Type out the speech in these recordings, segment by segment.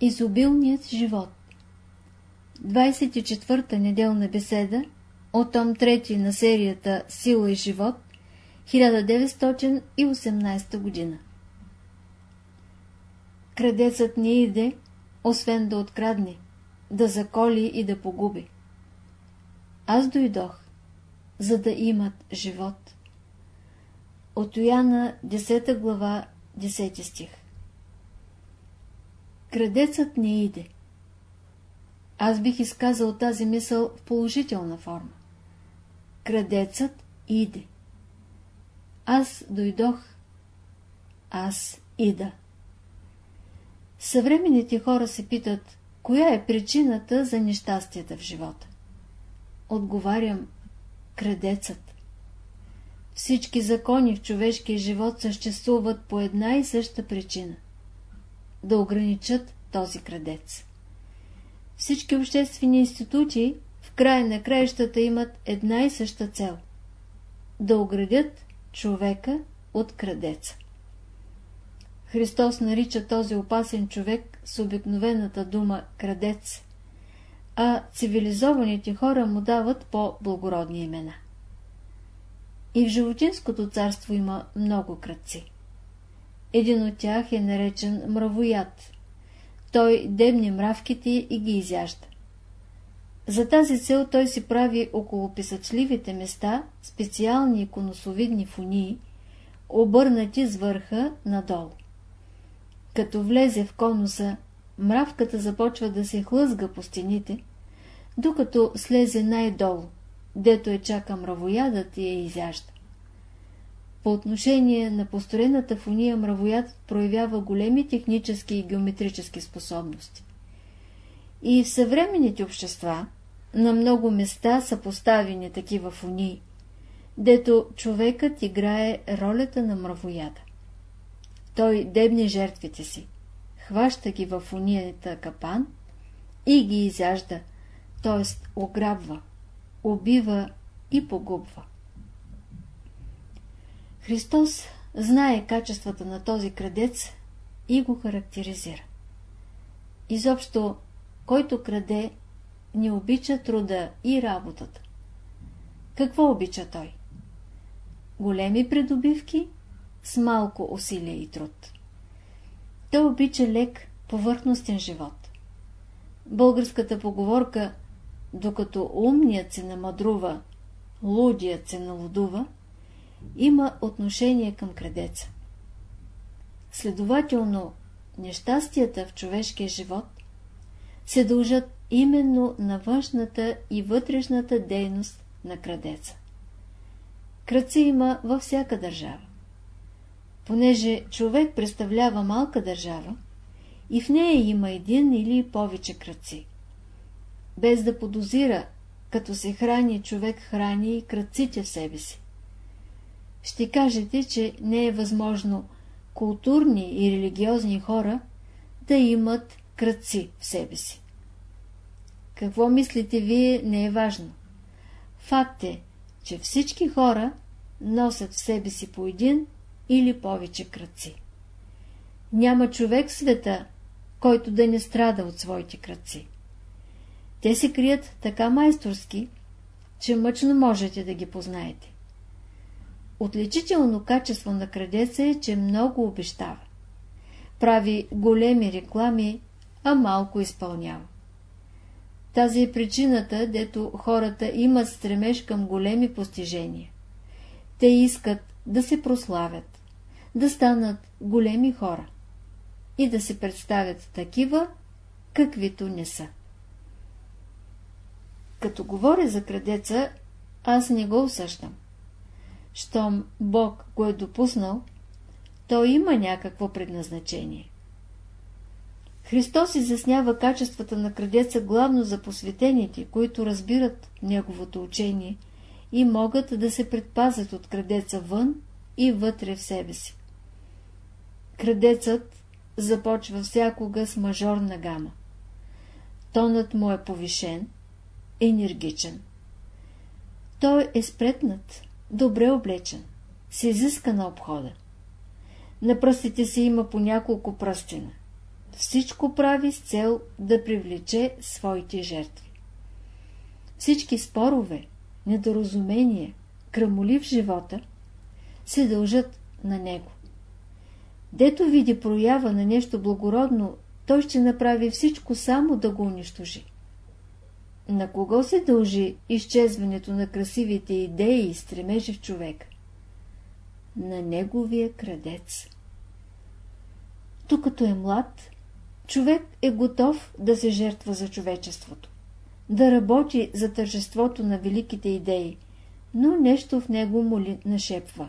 Изобилният живот 24-та неделна беседа от том 3 на серията Сила и живот 1918 година Крадецът не иде, освен да открадне, да заколи и да погуби. Аз дойдох, за да имат живот. От Йоанна 10 глава 10 стих Крадецът не иде. Аз бих изказал тази мисъл в положителна форма. Крадецът иде. Аз дойдох. Аз ида. Съвременните хора се питат, коя е причината за нещастията в живота. Отговарям, крадецът. Всички закони в човешкия живот съществуват по една и съща причина да ограничат този крадец. Всички обществени институти в край на краищата имат една и съща цел – да оградят човека от крадеца. Христос нарича този опасен човек с обикновената дума крадец, а цивилизованите хора му дават по-благородни имена. И в животинското царство има много кръци. Един от тях е наречен мравоят. Той дебне мравките и ги изяжда. За тази цел той си прави около писачливите места специални иконосовидни фунии, обърнати с върха надолу. Като влезе в конуса, мравката започва да се хлъзга по стените, докато слезе най-долу, дето е чака мравоядът и я изяжда. По отношение на построената фуния мравоят проявява големи технически и геометрически способности. И в съвременните общества на много места са поставени такива фунии, дето човекът играе ролята на мравояда. Той дебне жертвите си, хваща ги в фунията капан и ги изяжда, т.е. ограбва, убива и погубва. Христос знае качествата на този крадец и го характеризира. Изобщо, който краде, не обича труда и работата. Какво обича той? Големи придобивки с малко усилие и труд. Той обича лек, повърхностен живот. Българската поговорка докато умният се намадрува, лудият се налудува, има отношение към крадеца. Следователно, нещастията в човешкия живот се дължат именно на външната и вътрешната дейност на крадеца. Кръци има във всяка държава. Понеже човек представлява малка държава, и в нея има един или повече кръци. Без да подозира, като се храни, човек храни и кръците в себе си ще кажете, че не е възможно културни и религиозни хора да имат кръци в себе си. Какво мислите вие не е важно. Факт е, че всички хора носят в себе си по един или повече кръци. Няма човек в света, който да не страда от своите кръци. Те се крият така майсторски, че мъчно можете да ги познаете. Отличително качество на крадеца е, че много обещава. Прави големи реклами, а малко изпълнява. Тази е причината, дето хората имат стремеж към големи постижения. Те искат да се прославят, да станат големи хора и да се представят такива, каквито не са. Като говоря за крадеца, аз не го усъщам щом Бог го е допуснал, то има някакво предназначение. Христос изяснява качествата на крадеца главно за посветените, които разбират неговото учение и могат да се предпазят от крадеца вън и вътре в себе си. Крадецът започва всякога с мажорна гама. Тонът му е повишен, енергичен. Той е спретнат, добре облечен, се изиска на обхода. На пръстите си има по няколко пръстена. всичко прави с цел да привлече своите жертви. Всички спорове, недоразумения, крамоли в живота се дължат на него. Дето види проява на нещо благородно, той ще направи всичко само да го унищожи. На кого се дължи изчезването на красивите идеи и стремежи в човека? На неговия крадец. Тук е млад, човек е готов да се жертва за човечеството, да работи за тържеството на великите идеи, но нещо в него му ли нашепва.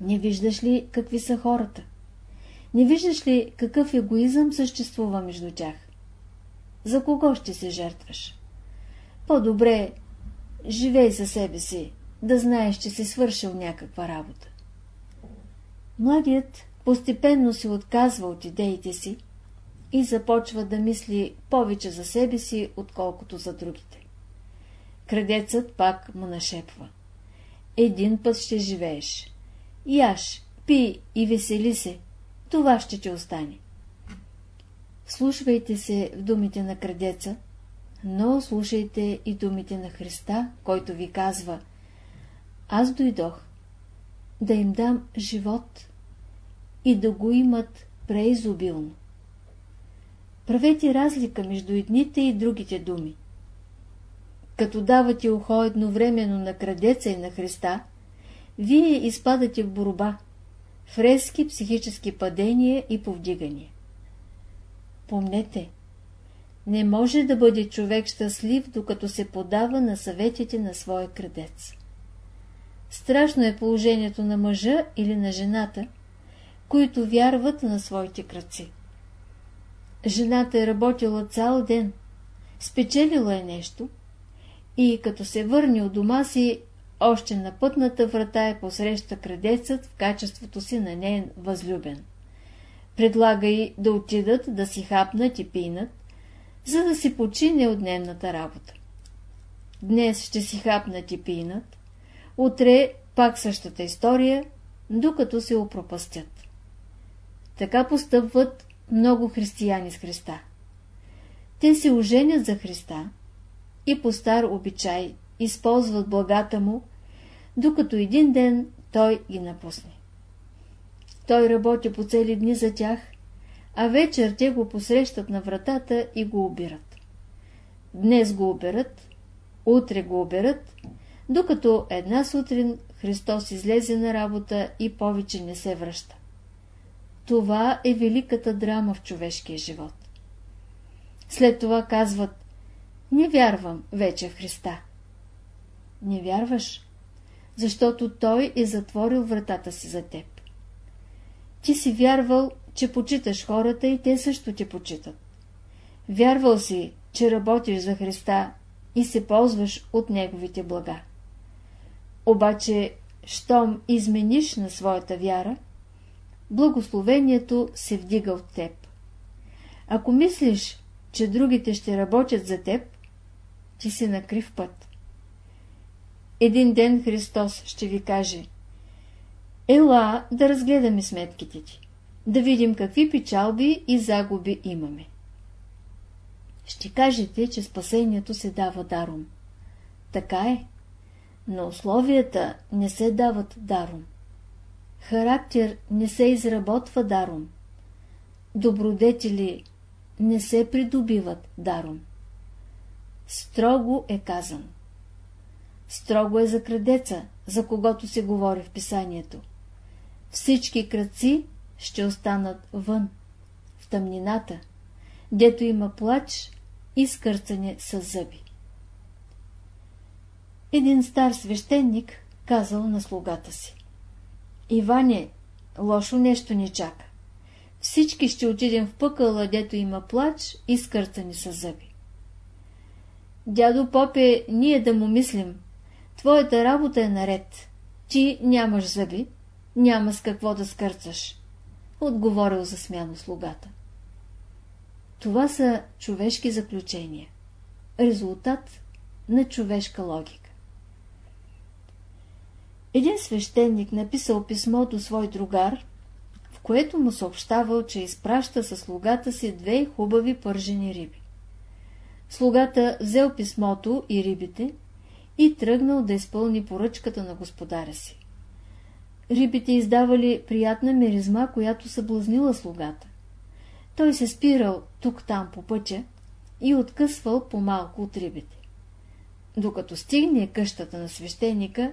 Не виждаш ли какви са хората? Не виждаш ли какъв егоизъм съществува между тях? За кого ще се жертваш? По-добре живей за себе си, да знаеш, че си свършил някаква работа. Младият постепенно се отказва от идеите си и започва да мисли повече за себе си, отколкото за другите. Крадецът пак му нашепва. Един път ще живееш. Яш, пи и весели се. Това ще ти остане. Слушвайте се в думите на крадеца, но слушайте и думите на Христа, който ви казва Аз дойдох да им дам живот и да го имат преизобилно. Правете разлика между едните и другите думи. Като давате ухо едновременно на крадеца и на Христа, вие изпадате в борба, в резки психически падения и повдигания. Помнете, не може да бъде човек щастлив, докато се подава на съветите на своя крадец. Страшно е положението на мъжа или на жената, които вярват на своите кръци. Жената е работила цял ден, спечелила е нещо и като се върне от дома си, още на пътната врата е посреща крадецът в качеството си на нейн възлюбен. Предлага й да отидат да си хапнат и пинат, за да си почине от дневната работа. Днес ще си хапнат и пинат, утре пак същата история, докато се опропастят. Така постъпват много християни с Христа. Те се оженят за Христа и по стар обичай използват благата му, докато един ден той ги напусне. Той работи по цели дни за тях, а вечер те го посрещат на вратата и го обират. Днес го оберат, утре го оберат, докато една сутрин Христос излезе на работа и повече не се връща. Това е великата драма в човешкия живот. След това казват, не вярвам вече в Христа. Не вярваш, защото Той е затворил вратата си за теб. Ти си вярвал, че почиташ хората и те също те почитат. Вярвал си, че работиш за Христа и се ползваш от Неговите блага. Обаче, щом измениш на своята вяра, благословението се вдига от теб. Ако мислиш, че другите ще работят за теб, ти си на крив път. Един ден Христос ще ви каже Ела да разгледаме сметките ти, да видим какви печалби и загуби имаме. Ще кажете, че спасението се дава даром. Така е, но условията не се дават даром. Характер не се изработва даром. Добродетели не се придобиват даром. Строго е казано. Строго е за крадеца, за когото се говори в писанието. Всички кръци ще останат вън, в тъмнината, дето има плач и скърцане с зъби. Един стар свещеник казал на слугата си. Иване, лошо нещо ни чака. Всички ще отидем в пъкъла, дето има плач и скърцани с зъби. Дядо Попе, ние да му мислим. Твоята работа е наред. Ти нямаш зъби, няма с какво да скърцаш. Отговорил за смяно слугата. Това са човешки заключения. Резултат на човешка логика. Един свещеник написал писмо до свой другар, в което му съобщавал, че изпраща със слугата си две хубави пържени риби. Слугата взел писмото и рибите и тръгнал да изпълни поръчката на господаря си. Рибите издавали приятна миризма, която съблазнила слугата. Той се спирал тук-там по пътя и откъсвал по-малко от рибите. Докато стигне къщата на свещеника,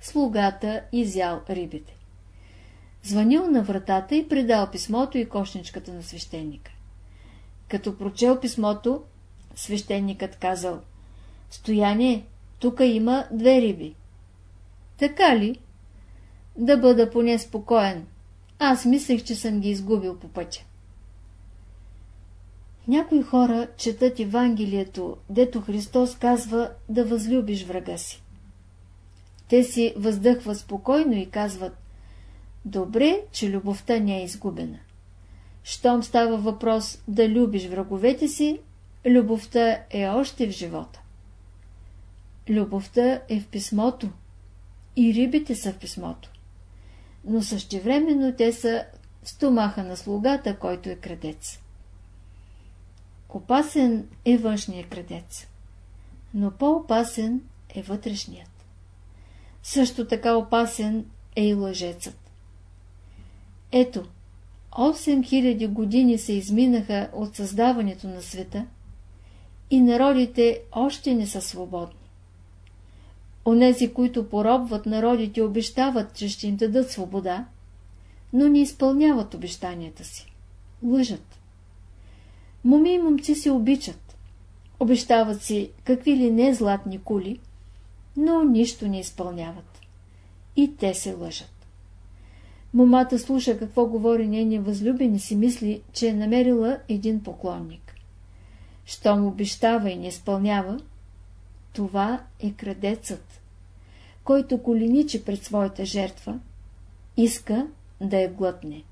слугата изял рибите. Звънил на вратата и предал писмото и кошничката на свещеника. Като прочел писмото, свещеникът казал «Стояние, тук има две риби». Така ли? Да бъда поне спокоен. Аз мислех, че съм ги изгубил по пътя. Някои хора четат Евангелието, дето Христос казва да възлюбиш врага си. Те си въздъхват спокойно и казват Добре, че любовта не е изгубена. Щом става въпрос да любиш враговете си, любовта е още в живота. Любовта е в писмото и рибите са в писмото. Но същевременно те са в стомаха на слугата, който е крадец. Опасен е външният крадец, но по-опасен е вътрешният. Също така опасен е и лъжецът. Ето, 8000 години се изминаха от създаването на света и народите още не са свободни. Онези, които поробват народите, обещават, че ще им дадат свобода, но не изпълняват обещанията си. Лъжат. Моми и момци се обичат. Обещават си какви ли не златни кули, но нищо не изпълняват. И те се лъжат. Момата слуша какво говори нейния възлюбен и си мисли, че е намерила един поклонник. Щом обещава и не изпълнява, това е крадецът, който коленичи пред своята жертва, иска да я глътне.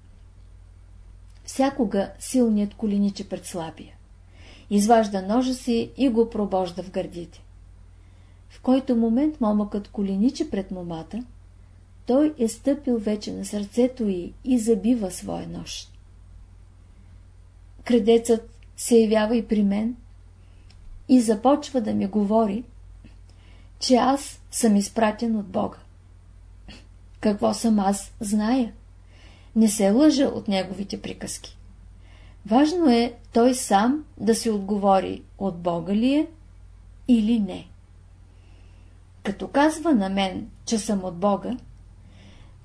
Всякога силният коленичи пред слабия. Изважда ножа си и го пробожда в гърдите. В който момент момъкът коленичи пред момата, той е стъпил вече на сърцето й и забива своя нож. Кредецът се явява и при мен и започва да ми говори, че аз съм изпратен от Бога. Какво съм аз, зная. Не се лъжа от неговите приказки. Важно е той сам да се отговори от Бога ли е или не. Като казва на мен, че съм от Бога,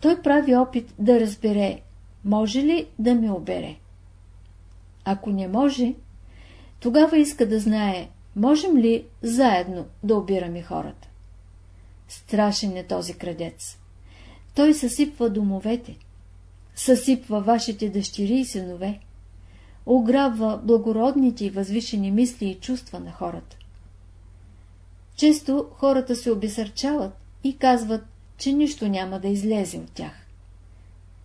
той прави опит да разбере, може ли да ме обере. Ако не може, тогава иска да знае, можем ли заедно да обираме хората. Страшен е този крадец. Той съсипва домовете, съсипва вашите дъщери и синове, ограбва благородните и възвишени мисли и чувства на хората. Често хората се обесърчават и казват, че нищо няма да излезе от тях.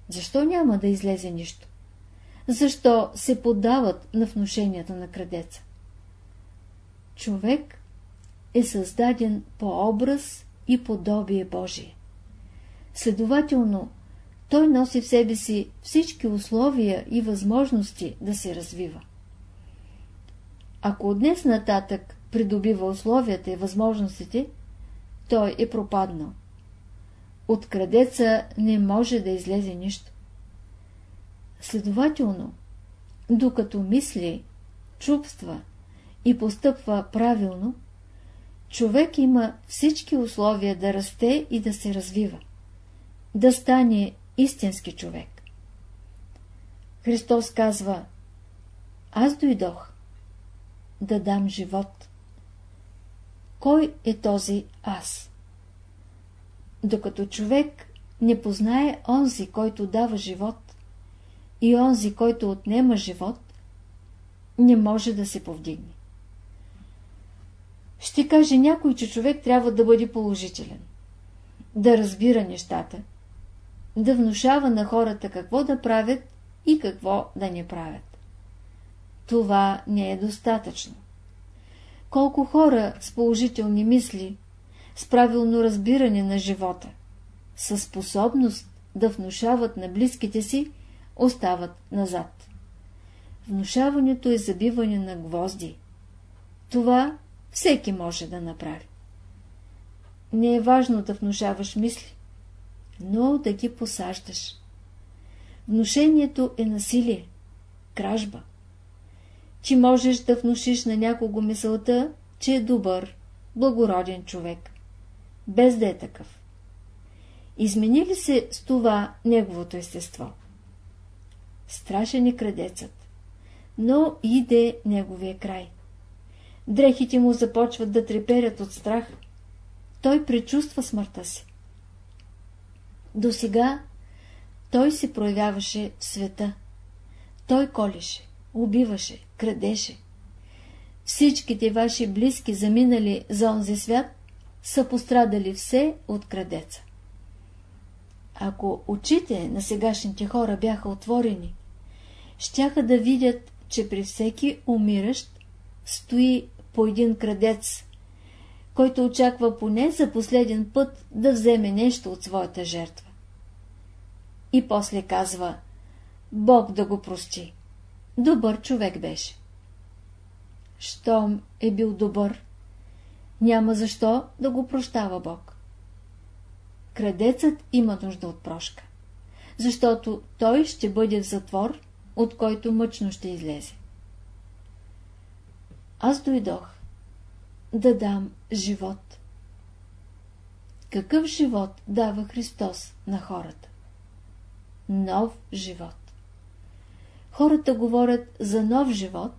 Защо няма да излезе нищо? Защо се поддават на внушенията на крадеца? Човек е създаден по образ и подобие Божие. Следователно, той носи в себе си всички условия и възможности да се развива. Ако днес нататък придобива условията и възможностите, той е пропаднал. От крадеца не може да излезе нищо. Следователно, докато мисли, чувства и постъпва правилно, човек има всички условия да расте и да се развива, да стане истински човек. Христос казва, аз дойдох да дам живот. Кой е този аз? Докато човек не познае онзи, който дава живот, и онзи, който отнема живот, не може да се повдигне. Ще каже някой, че човек трябва да бъде положителен, да разбира нещата, да внушава на хората какво да правят и какво да не правят. Това не е достатъчно. Колко хора с положителни мисли, с правилно разбиране на живота, със способност да внушават на близките си остават назад. Внушаването е забиване на гвозди. Това всеки може да направи. Не е важно да внушаваш мисли, но да ги посаждаш. Внушението е насилие, кражба. Ти можеш да внушиш на някого мисълта, че е добър, благороден човек, без да е такъв. Измени ли се с това неговото естество? Страшен е крадецът, но иде неговия край. Дрехите му започват да треперят от страх. Той пречувства смъртта си. До сега той се проявяваше в света. Той колеше, убиваше, крадеше. Всичките ваши близки заминали за онзи свят са пострадали все от крадеца. Ако очите на сегашните хора бяха отворени, щяха да видят, че при всеки умиращ стои по един крадец, който очаква поне за последен път да вземе нещо от своята жертва. И после казва, Бог да го прости. Добър човек беше. Щом е бил добър, няма защо да го прощава Бог. Крадецът има нужда от прошка, защото той ще бъде в затвор, от който мъчно ще излезе. Аз дойдох да дам живот. Какъв живот дава Христос на хората? Нов живот. Хората говорят за нов живот,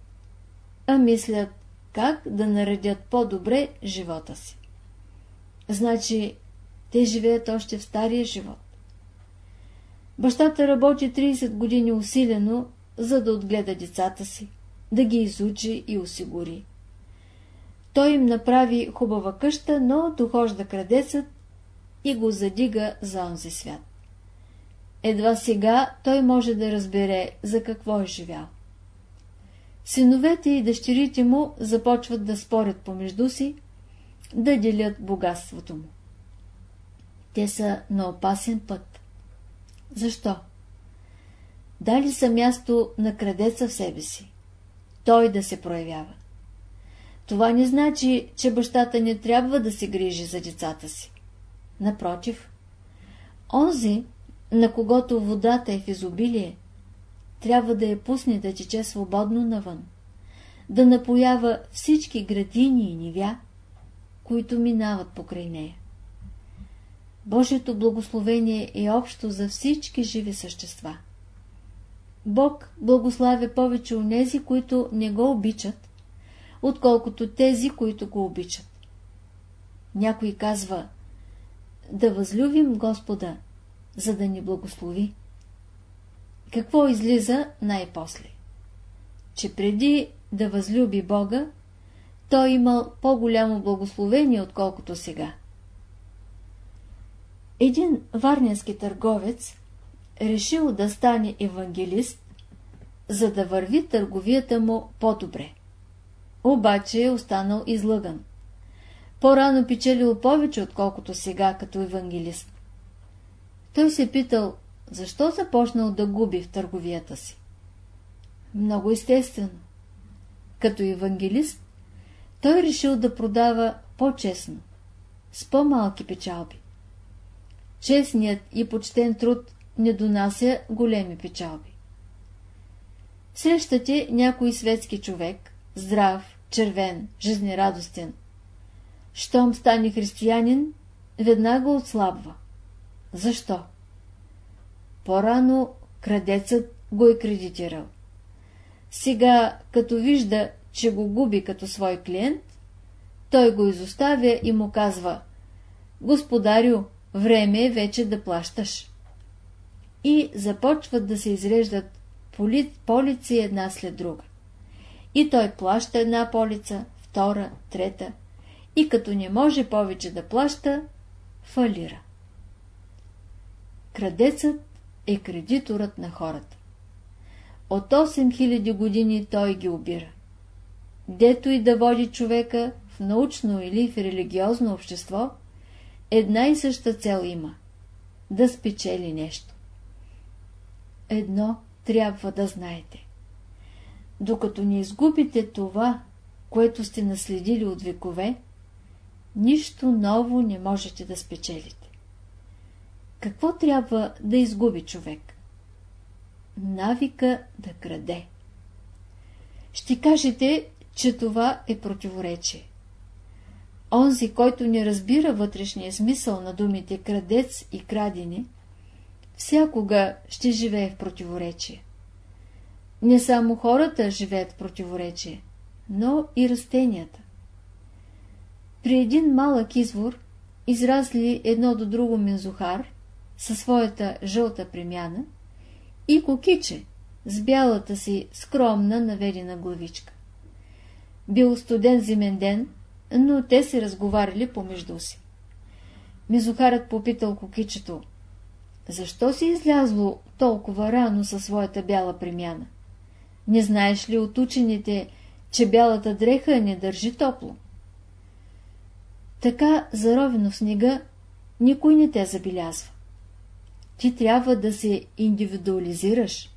а мислят как да наредят по-добре живота си. Значи, те живеят още в стария живот. Бащата работи 30 години усилено, за да отгледа децата си, да ги изучи и осигури. Той им направи хубава къща, но дохожда крадецът и го задига за онзи свят. Едва сега той може да разбере за какво е живял. Синовете и дъщерите му започват да спорят помежду си, да делят богатството му. Те са на опасен път. Защо? Дали са място на крадеца в себе си. Той да се проявява. Това не значи, че бащата не трябва да се грижи за децата си. Напротив, онзи, на когото водата е в изобилие, трябва да я пусне да тече свободно навън, да напоява всички градини и нивя, които минават покрай нея. Божието благословение е общо за всички живи същества. Бог благославя повече нези, които не го обичат, отколкото тези, които го обичат. Някой казва, да възлюбим Господа, за да ни благослови. Какво излиза най-после? Че преди да възлюби Бога, той имал по-голямо благословение, отколкото сега. Един варненски търговец решил да стане евангелист, за да върви търговията му по-добре. Обаче е останал излъган. По-рано печелил повече, отколкото сега като евангелист. Той се питал, защо започнал да губи в търговията си. Много естествено. Като евангелист, той решил да продава по-честно, с по-малки печалби. Честният и почтен труд не донася големи печалби. Срещате някой светски човек, здрав, червен, жизнерадостен. Щом стане християнин, веднага отслабва. Защо? По-рано крадецът го е кредитирал. Сега, като вижда, че го губи като свой клиент, той го изоставя и му казва «Господарю, време е вече да плащаш». И започват да се изреждат полици една след друга. И той плаща една полица, втора, трета, и като не може повече да плаща, фалира. Крадецът е кредиторът на хората. От 8000 години той ги обира. Дето и да води човека в научно или в религиозно общество, една и съща цел има – да спечели нещо. Едно – трябва да знаете. Докато не изгубите това, което сте наследили от векове, нищо ново не можете да спечелите. Какво трябва да изгуби човек? Навика да краде. Ще кажете, че това е противоречие. Онзи, който не разбира вътрешния смисъл на думите крадец и крадене, всякога ще живее в противоречие. Не само хората живеят в противоречие, но и растенията. При един малък извор израсли едно до друго мензухар със своята жълта премяна и кокиче с бялата си скромна наведена главичка. Бил студен зимен ден, но те се разговаряли помежду си. Мизухарът попитал кокичето, защо си излязло толкова рано със своята бяла премяна? Не знаеш ли от учените, че бялата дреха не държи топло? Така, заровено в снега, никой не те забелязва. Ти трябва да се индивидуализираш.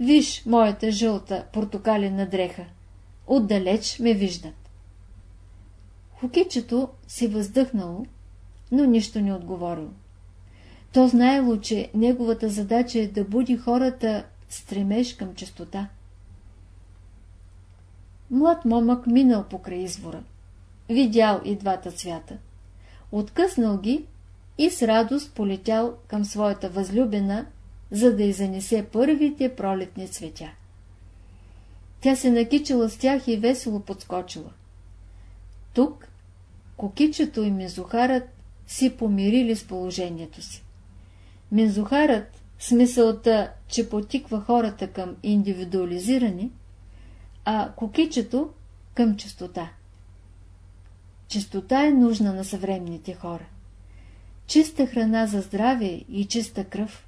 Виж моята жълта портокалена дреха. Отдалеч ме виждат. Хокичето си въздъхнало, но нищо не отговорил. То знаело, че неговата задача е да буди хората стремеж към чистота. Млад момък минал покрай извора. Видял и двата цвята. Откъснал ги и с радост полетял към своята възлюбена, за да й занесе първите пролетни цветя. Тя се накичала с тях и весело подскочила. Тук кокичето и мезухарът си помирили с положението си. Мезухарът, смисълта, че потиква хората към индивидуализиране, а кокичето към чистота. Чистота е нужна на съвременните хора. Чиста храна за здраве и чиста кръв.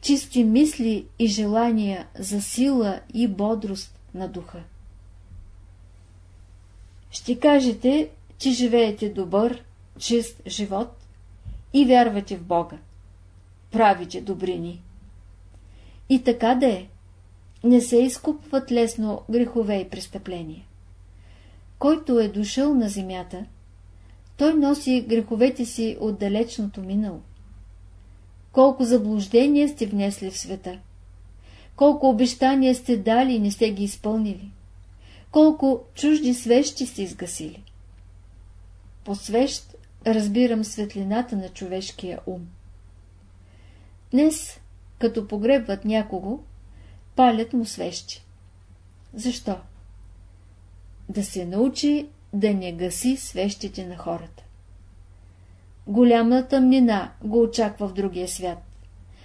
Чисти мисли и желания за сила и бодрост на духа. Ще кажете, че живеете добър, чист живот и вярвате в Бога. Правите добрини. И така да е. Не се изкупват лесно грехове и престъпления. Който е дошъл на земята, той носи греховете си от далечното минало. Колко заблуждения сте внесли в света, колко обещания сте дали и не сте ги изпълнили, колко чужди свещи сте изгасили. По свещ разбирам светлината на човешкия ум. Днес, като погребват някого, палят му свещи. Защо? Да се научи да не гаси свещите на хората. Голяма тъмнина го очаква в другия свят.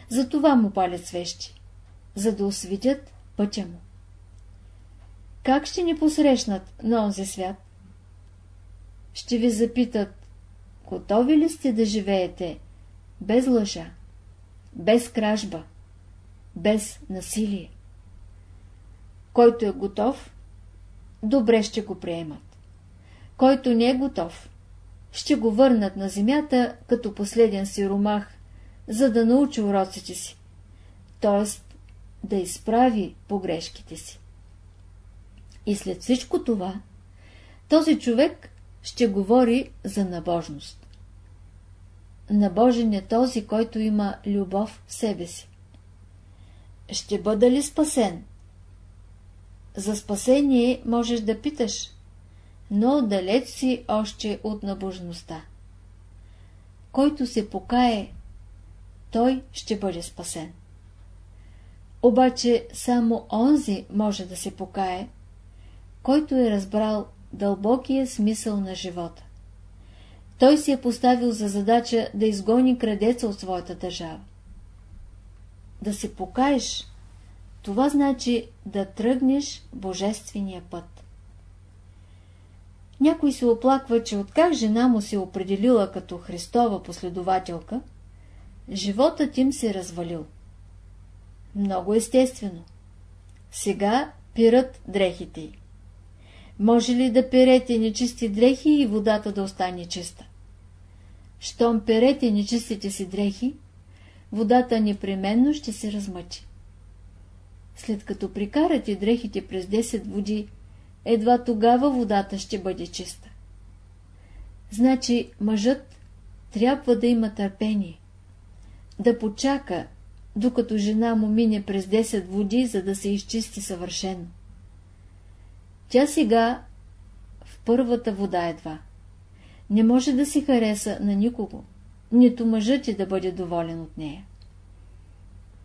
Затова му палят свещи, за да осветят пътя му. Как ще ни посрещнат на онзи свят? Ще ви запитат, готови ли сте да живеете без лъжа, без кражба, без насилие? Който е готов, добре ще го приемат. Който не е готов, ще го върнат на земята като последен сиромах, за да научи уроците си, т.е. да изправи погрешките си. И след всичко това, този човек ще говори за набожност. Набожен е този, който има любов в себе си. Ще бъда ли спасен? За спасение можеш да питаш, но далеч си още от набожността. Който се покае, той ще бъде спасен. Обаче само онзи може да се покае, който е разбрал дълбокия смисъл на живота. Той си е поставил за задача да изгони крадеца от своята държава. Да се покаеш, това значи да тръгнеш божествения път. Някой се оплаква, че откак жена му се определила като Христова последователка, животът им се развалил. Много естествено. Сега пират дрехите й. Може ли да перете нечисти дрехи и водата да остане чиста? Щом перете нечистите си дрехи, водата непременно ще се размъчи. след като прикарате дрехите през 10 води, едва тогава водата ще бъде чиста. Значи мъжът трябва да има търпение, да почака, докато жена му мине през 10 води, за да се изчисти съвършено. Тя сега в първата вода едва. Не може да си хареса на никого, нито мъжът ти да бъде доволен от нея.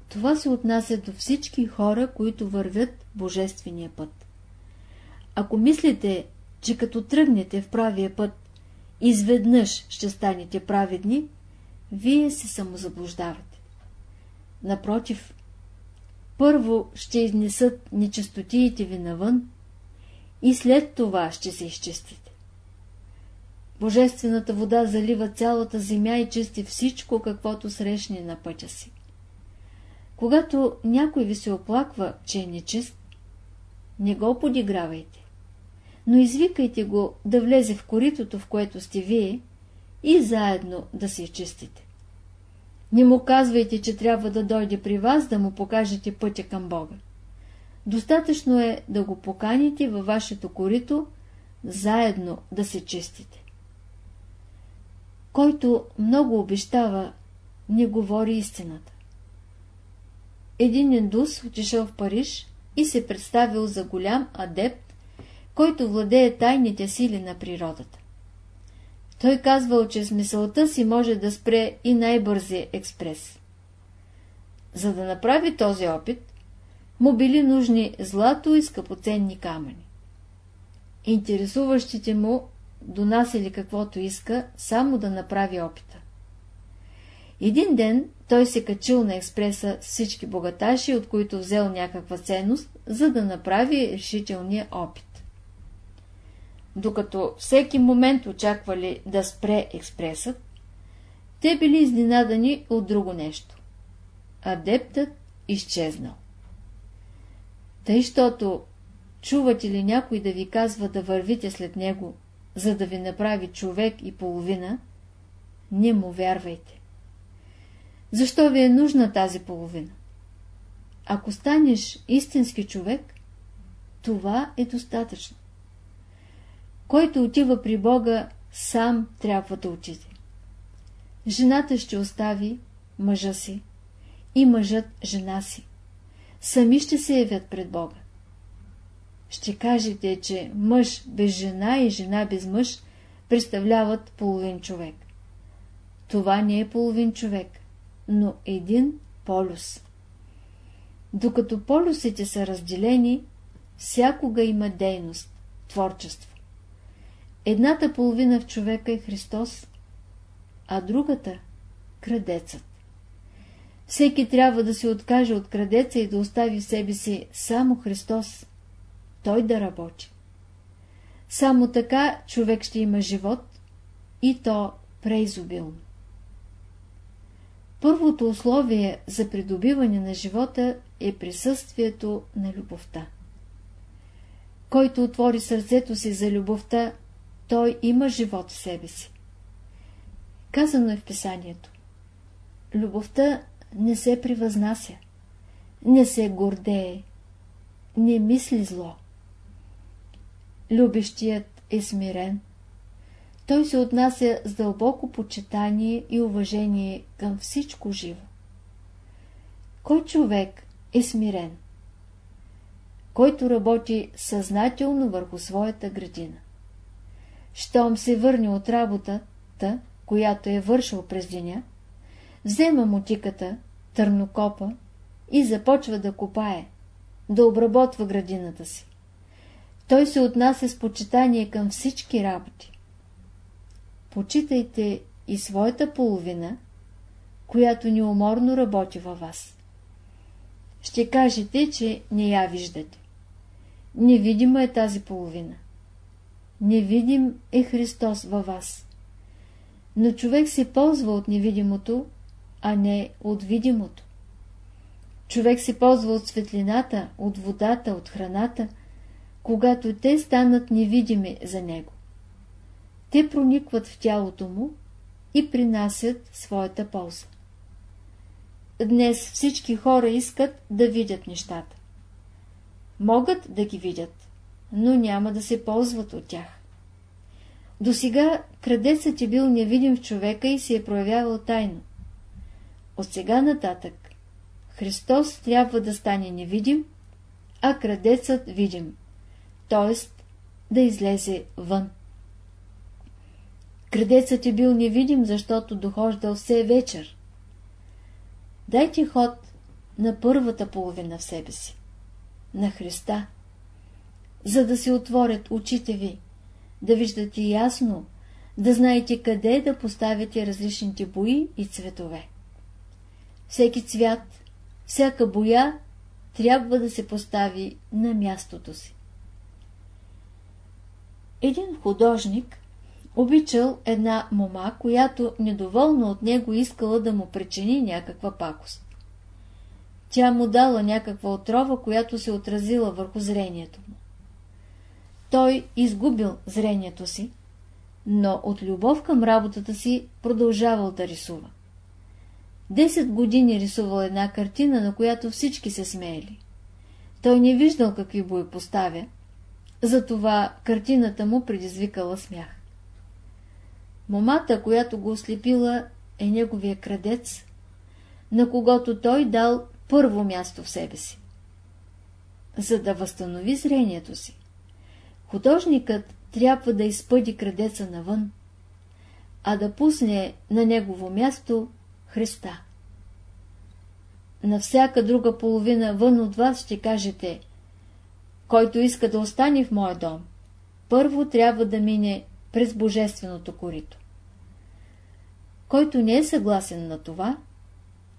Това се отнася до всички хора, които вървят Божествения път. Ако мислите, че като тръгнете в правия път, изведнъж ще станете праведни, вие се самозаблуждавате. Напротив, първо ще изнесат нечистотиите ви навън и след това ще се изчистите. Божествената вода залива цялата земя и чисти всичко, каквото срещне на пътя си. Когато някой ви се оплаква, че е нечист, не го подигравайте, но извикайте го да влезе в коритото, в което сте вие, и заедно да се чистите. Не му казвайте, че трябва да дойде при вас да му покажете пътя към Бога. Достатъчно е да го поканите във вашето корито, заедно да се чистите. Който много обещава, не говори истината. Един индус отишъл в Париж и се представил за голям адепт, който владее тайните сили на природата. Той казвал, че с си може да спре и най-бързия експрес. За да направи този опит, му били нужни злато и скъпоценни камъни. Интересуващите му донасили каквото иска, само да направи опита. Един ден той се качил на експреса всички богаташи, от които взел някаква ценност, за да направи решителния опит. Докато всеки момент очаквали да спре експресът, те били изненадани от друго нещо. Адептът изчезнал. Тъй, щото чувате ли някой да ви казва да вървите след него, за да ви направи човек и половина, не му вярвайте. Защо ви е нужна тази половина? Ако станеш истински човек, това е достатъчно. Който отива при Бога, сам трябва да отиде. Жената ще остави мъжа си и мъжът жена си. Сами ще се явят пред Бога. Ще кажете, че мъж без жена и жена без мъж представляват половин човек. Това не е половин човек но един полюс. Докато полюсите са разделени, всякога има дейност, творчество. Едната половина в човека е Христос, а другата – крадецът. Всеки трябва да се откаже от крадеца и да остави в себе си само Христос, той да работи. Само така човек ще има живот и то преизобилно. Първото условие за придобиване на живота е присъствието на любовта. Който отвори сърцето си за любовта, той има живот в себе си. Казано е в писанието. Любовта не се превъзнася, не се гордее, не мисли зло. Любещият е смирен, той се отнася с дълбоко почитание и уважение към всичко живо. Кой човек е смирен? Който работи съзнателно върху своята градина. Щом се върне от работата, която е вършил през деня, взема мотиката, търнокопа и започва да копае, да обработва градината си. Той се отнася с почитание към всички работи почитайте и своята половина, която неуморно работи във вас. Ще кажете, че не я виждате. Невидима е тази половина. Невидим е Христос във вас. Но човек се ползва от невидимото, а не от видимото. Човек се ползва от светлината, от водата, от храната, когато те станат невидими за него те проникват в тялото му и принасят своята полза. Днес всички хора искат да видят нещата. могат да ги видят, но няма да се ползват от тях. До сега крадецът е бил невидим в човека и се е проявявал тайно. От сега нататък Христос трябва да стане невидим, а крадецът видим, т.е. да излезе вън. Крадецът е бил невидим, защото дохождал все вечер. Дайте ход на първата половина в себе си, на Христа, за да се отворят очите ви, да виждате ясно, да знаете къде да поставите различните бои и цветове. Всеки цвят, всяка боя трябва да се постави на мястото си. Един художник обичал една мома, която недоволна от него искала да му причини някаква пакост. Тя му дала някаква отрова, която се отразила върху зрението му. Той изгубил зрението си, но от любов към работата си продължавал да рисува. Десет години рисувал една картина, на която всички се смеели. Той не виждал какви бои поставя, затова картината му предизвикала смях. Момата, която го ослепила, е неговия крадец, на когото той дал първо място в себе си. За да възстанови зрението си, художникът трябва да изпъди крадеца навън, а да пусне на негово място Христа. На всяка друга половина вън от вас ще кажете, който иска да остане в моя дом, първо трябва да мине през Божественото корито. Който не е съгласен на това,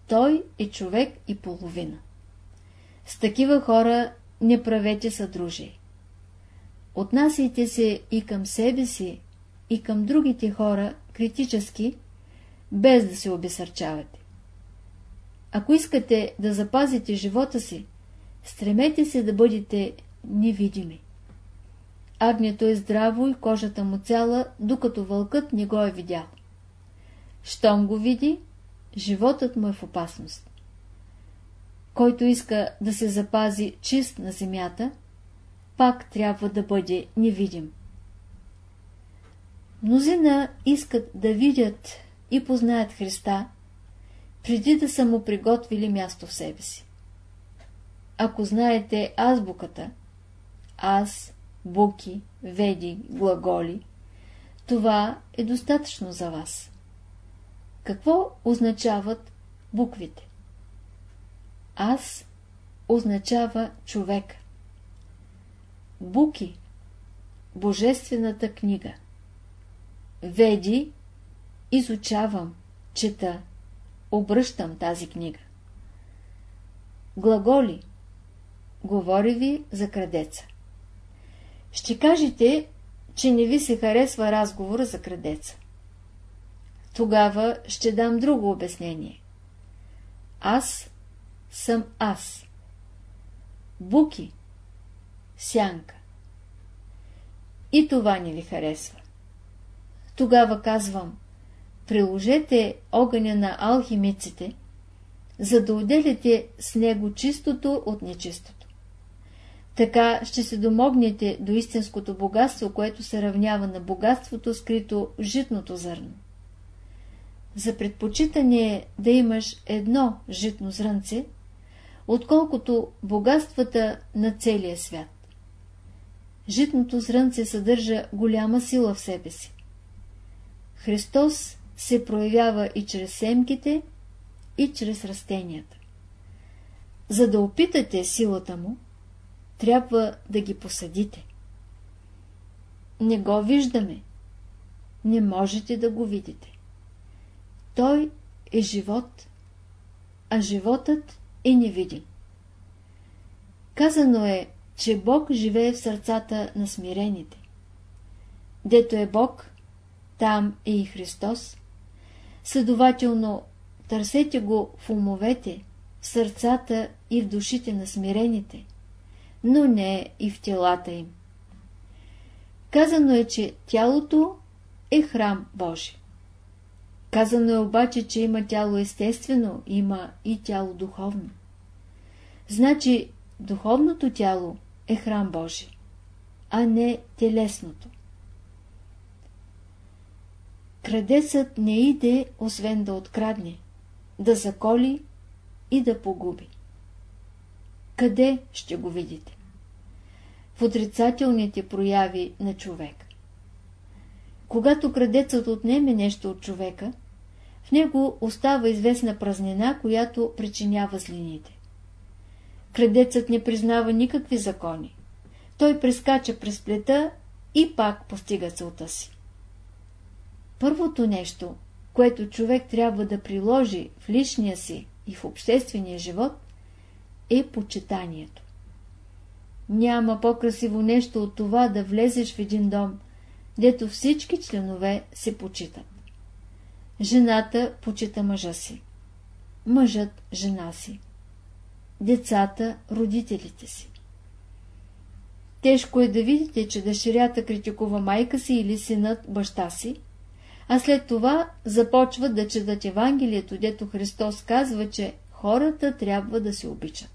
той е човек и половина. С такива хора не правете съдружие. Отнасяйте се и към себе си, и към другите хора критически, без да се обесърчавате. Ако искате да запазите живота си, стремете се да бъдете невидими. Агнето е здраво и кожата му цяла, докато вълкът не го е видял. Щом го види, животът му е в опасност. Който иска да се запази чист на земята, пак трябва да бъде невидим. Мнозина искат да видят и познаят Христа, преди да са му приготвили място в себе си. Ако знаете азбуката, аз, буки, веди, глаголи, това е достатъчно за вас. Какво означават буквите? Аз означава човек. Буки – Божествената книга. Веди – изучавам, чета, обръщам тази книга. Глаголи – говори ви за крадеца. Ще кажете, че не ви се харесва разговора за крадеца. Тогава ще дам друго обяснение. Аз съм аз. Буки. Сянка. И това не ви харесва. Тогава казвам, приложете огъня на алхимиците, за да отделите с него чистото от нечистото. Така ще се домогнете до истинското богатство, което се равнява на богатството, скрито житното зърно. За предпочитане е да имаш едно житно зрънце, отколкото богатствата на целия свят. Житното зрънце съдържа голяма сила в себе си. Христос се проявява и чрез семките, и чрез растенията. За да опитате силата му, трябва да ги посадите. Не го виждаме. Не можете да го видите. Той е живот, а животът е невидим. Казано е, че Бог живее в сърцата на смирените. Дето е Бог, там е и Христос. Следователно, търсете го в умовете, в сърцата и в душите на смирените, но не и в телата им. Казано е, че тялото е храм Божий. Казано е обаче, че има тяло естествено, има и тяло духовно. Значи, духовното тяло е храм Божий, а не телесното. Крадецът не иде, освен да открадне, да заколи и да погуби. Къде ще го видите? В отрицателните прояви на човек. Когато крадецът отнеме нещо от човека, в него остава известна празнина, която причинява злините. Крадецът не признава никакви закони. Той прескача през плета и пак постига целта си. Първото нещо, което човек трябва да приложи в личния си и в обществения живот, е почитанието. Няма по-красиво нещо от това да влезеш в един дом, дето всички членове се почитат. Жената почита мъжа си, мъжът жена си, децата родителите си. Тежко е да видите, че дъщерята критикува майка си или синът баща си, а след това започват да четат Евангелието, дето Христос казва, че хората трябва да се обичат.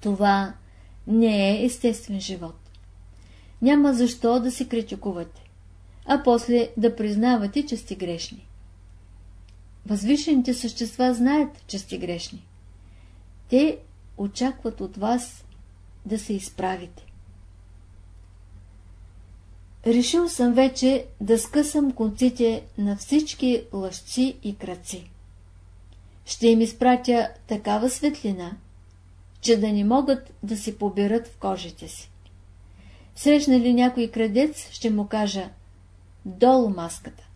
Това не е естествен живот. Няма защо да се критикувате, а после да признавате, че сте грешни. Възвишените същества знаят, че сте грешни. Те очакват от вас да се изправите. Решил съм вече да скъсам конците на всички лъжци и кръци. Ще им изпратя такава светлина, че да не могат да се поберат в кожите си. Срещна ли някой крадец, ще му кажа долу маската.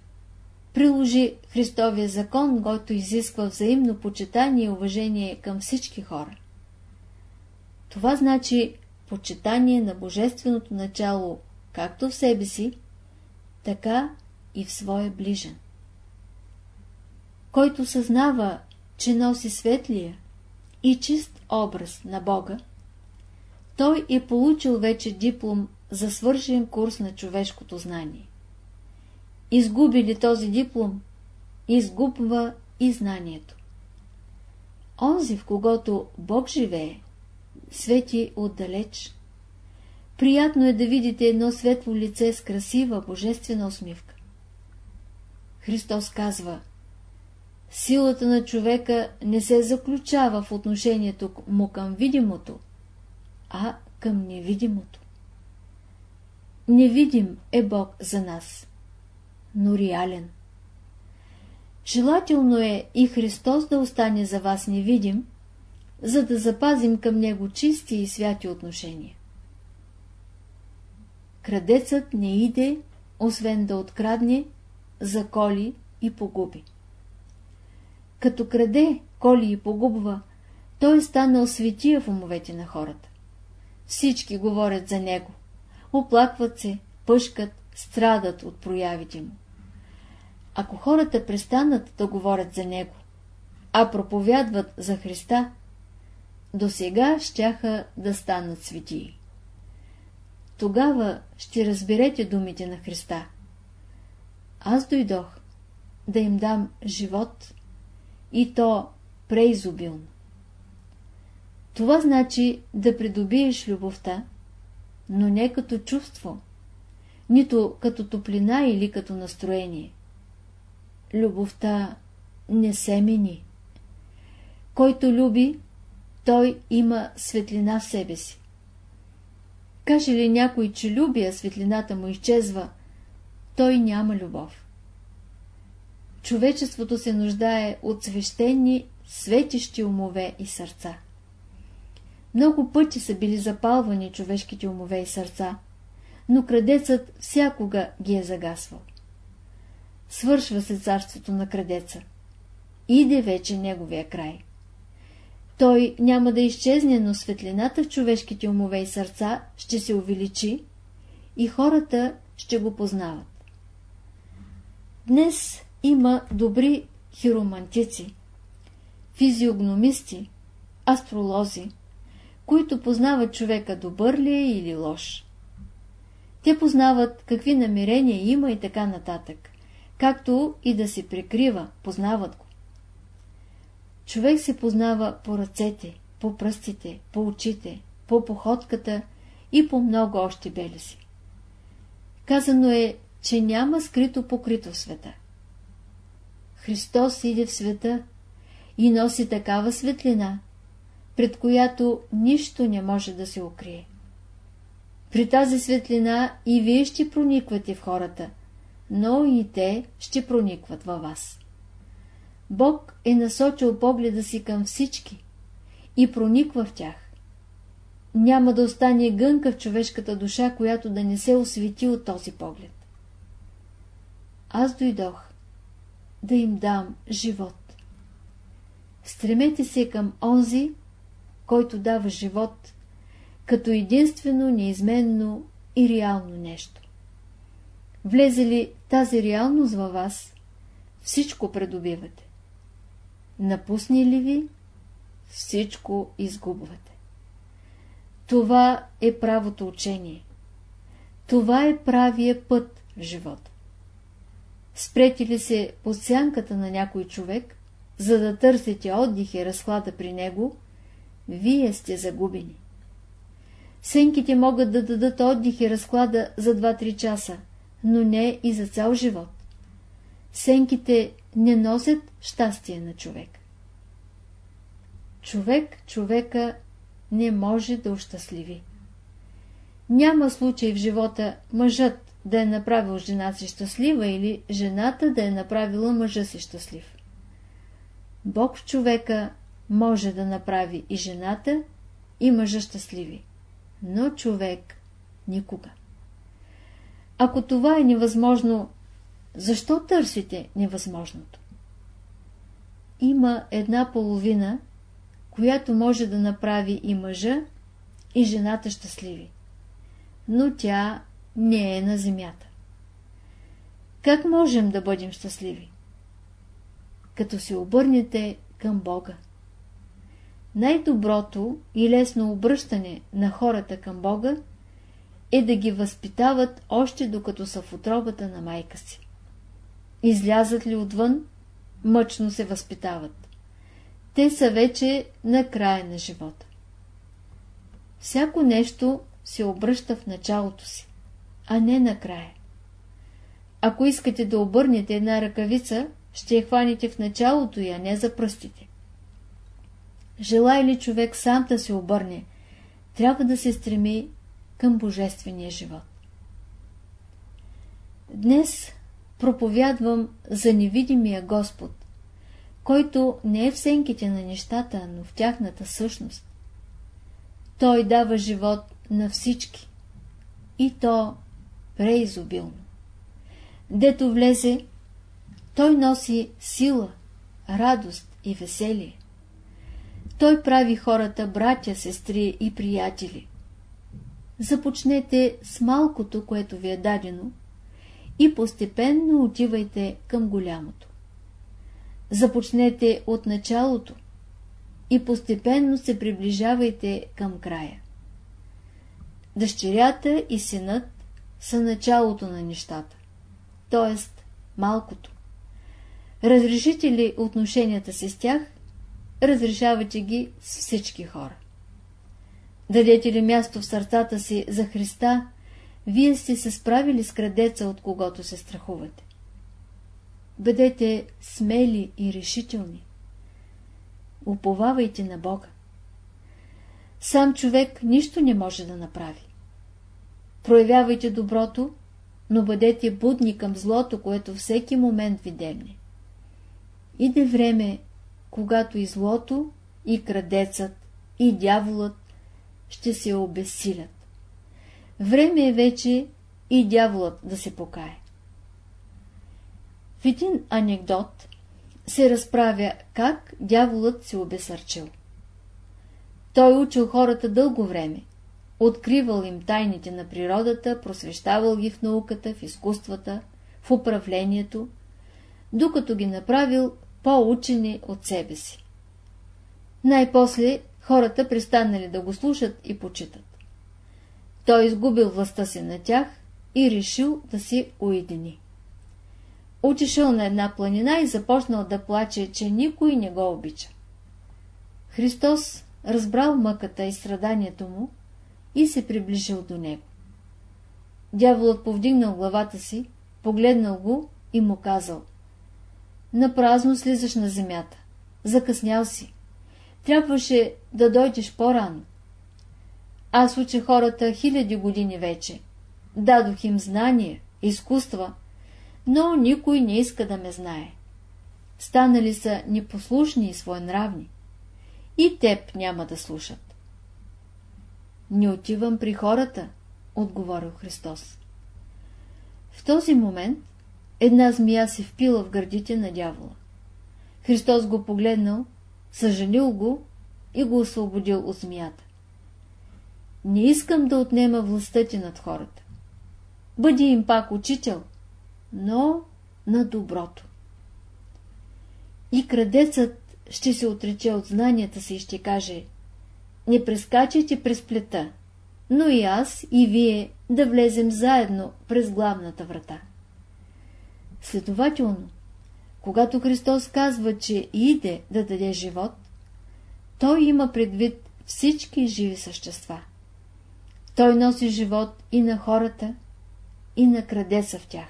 Приложи Христовия закон, който изисква взаимно почитание и уважение към всички хора. Това значи почитание на Божественото начало както в себе си, така и в своя ближен. Който съзнава, че носи светлия и чист образ на Бога, той е получил вече диплом за свършен курс на човешкото знание. Изгуби ли този диплом, изгубва и знанието. Онзи, в когото Бог живее, свети отдалеч, Приятно е да видите едно светло лице с красива, божествена усмивка. Христос казва, силата на човека не се заключава в отношението му към видимото, а към невидимото. Невидим е Бог за нас, но реален. Желателно е и Христос да остане за вас невидим, за да запазим към Него чисти и святи отношения. Крадецът не иде, освен да открадне, заколи и погуби. Като краде, коли и погубва, той е станал светия в умовете на хората. Всички говорят за него, оплакват се, пъшкат, страдат от проявите му. Ако хората престанат да говорят за него, а проповядват за Христа, до сега щяха да станат светии. Тогава ще разберете думите на Христа. Аз дойдох да им дам живот и то преизобилно. Това значи да придобиеш любовта, но не като чувство, нито като топлина или като настроение. Любовта не се мени. Който люби, той има светлина в себе си. Каже ли някой, че люби, а светлината му изчезва, той няма любов. Човечеството се нуждае от свещени, светещи умове и сърца. Много пъти са били запалвани човешките умове и сърца, но крадецът всякога ги е загасвал. Свършва се царството на крадеца. Иде вече неговия край. Той няма да изчезне, но светлината в човешките умове и сърца ще се увеличи и хората ще го познават. Днес има добри хиромантици, физиогномисти, астролози, които познават човека добър ли е или лош. Те познават какви намерения има и така нататък, както и да се прикрива, познават го. Човек се познава по ръцете, по пръстите, по очите, по походката и по много още белези. Казано е, че няма скрито покрито в света. Христос иде в света и носи такава светлина, пред която нищо не може да се укрие. При тази светлина и вие ще прониквате в хората, но и те ще проникват във вас. Бог е насочил погледа си към всички и прониква в тях. Няма да остане гънка в човешката душа, която да не се освети от този поглед. Аз дойдох да им дам живот. Стремете се към онзи, който дава живот, като единствено, неизменно и реално нещо. Влезе ли тази реалност във вас, всичко предобивате. Напусне ли ви, всичко изгубвате. Това е правото учение. Това е правия път в живота. Спрете ли се по сянката на някой човек, за да търсите отдих и разхлада при него, вие сте загубени. Сенките могат да дадат отдих и разклада за 2-3 часа, но не и за цял живот. Сенките не носят щастие на човек. Човек човека не може да ощастливи. Няма случай в живота мъжът да е направил жена си щастлива или жената да е направила мъжа си щастлив. Бог в човека може да направи и жената, и мъжа щастливи, но човек никога. Ако това е невъзможно, защо търсите невъзможното? Има една половина, която може да направи и мъжа, и жената щастливи. Но тя не е на земята. Как можем да бъдем щастливи? Като се обърнете към Бога. Най-доброто и лесно обръщане на хората към Бога е да ги възпитават още докато са в отробата на майка си. Излязат ли отвън, мъчно се възпитават. Те са вече на края на живота. Всяко нещо се обръща в началото си, а не накрая. Ако искате да обърнете една ръкавица, ще я хванете в началото и, а не за пръстите. Желая ли човек сам да се обърне, трябва да се стреми към Божествения живот. Днес проповядвам за невидимия Господ, който не е в сенките на нещата, но в тяхната същност. Той дава живот на всички, и то преизобилно. Дето влезе, той носи сила, радост и веселие. Той прави хората братя, сестри и приятели. Започнете с малкото, което ви е дадено, и постепенно отивайте към голямото. Започнете от началото и постепенно се приближавайте към края. Дъщерята и синът са началото на нещата, т.е. малкото. Разрешите ли отношенията си с тях, разрешавате ги с всички хора. Дадете ли място в сърцата си за Христа, вие сте се справили с крадеца, от когото се страхувате. Бъдете смели и решителни. Уповавайте на Бога. Сам човек нищо не може да направи. Проявявайте доброто, но бъдете будни към злото, което всеки момент ви демне. Иде време, когато и злото, и крадецът, и дяволът ще се обесилят. Време е вече и дяволът да се покае. В един анекдот се разправя как дяволът се обесърчил. Той учил хората дълго време, откривал им тайните на природата, просвещавал ги в науката, в изкуствата, в управлението, докато ги направил по-учени от себе си. Най-после хората пристанали да го слушат и почитат. Той изгубил властта си на тях и решил да си уедини. Отишъл на една планина и започнал да плаче, че никой не го обича. Христос разбрал мъката и страданието му и се приближил до него. Дяволът повдигнал главата си, погледнал го и му казал Напразно слизаш на земята. Закъснял си. Трябваше да дойдеш по-рано. Аз уча хората хиляди години вече. Дадох им знания, изкуства, но никой не иска да ме знае. Станали са непослушни и своенравни. И теб няма да слушат. Не отивам при хората, отговорил Христос. В този момент една змия се впила в гърдите на дявола. Христос го погледнал, съжалил го и го освободил от змията. Не искам да отнема властта ти над хората. Бъди им пак учител, но на доброто. И крадецът ще се отрече от знанията си и ще каже Не прескачайте през плета, но и аз и вие да влезем заедно през главната врата. Следователно, когато Христос казва, че иде да даде живот, той има предвид всички живи същества. Той носи живот и на хората, и на крадеца в тях.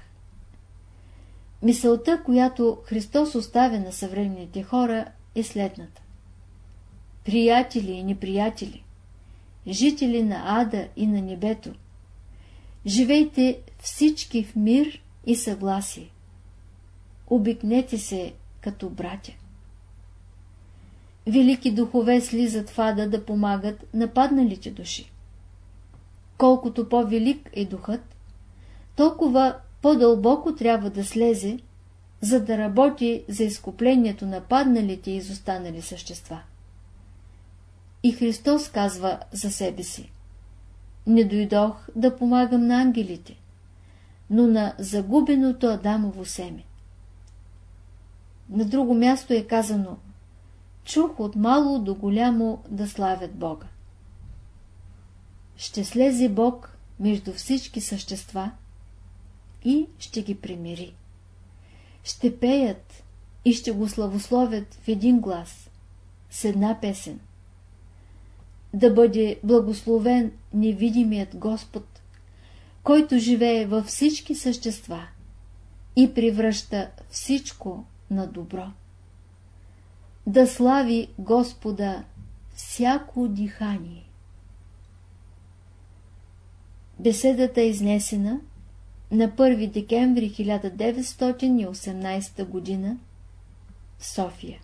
Мисълта, която Христос оставя на съвременните хора, е следната. Приятели и неприятели, жители на ада и на небето, живейте всички в мир и съгласие. Обикнете се като братя. Велики духове слизат в ада да помагат нападналите души. Колкото по-велик е духът, толкова по-дълбоко трябва да слезе, за да работи за изкуплението на падналите и изостанали същества. И Христос казва за себе си. Не дойдох да помагам на ангелите, но на загубеното Адамово семе. На друго място е казано Чух от мало до голямо да славят Бога. Ще слезе Бог между всички същества и ще ги примири. Ще пеят и ще го славословят в един глас, с една песен. Да бъде благословен невидимият Господ, който живее във всички същества и превръща всичко на добро. Да слави Господа всяко дихание. Беседата е изнесена на 1 декември 1918 г. в София.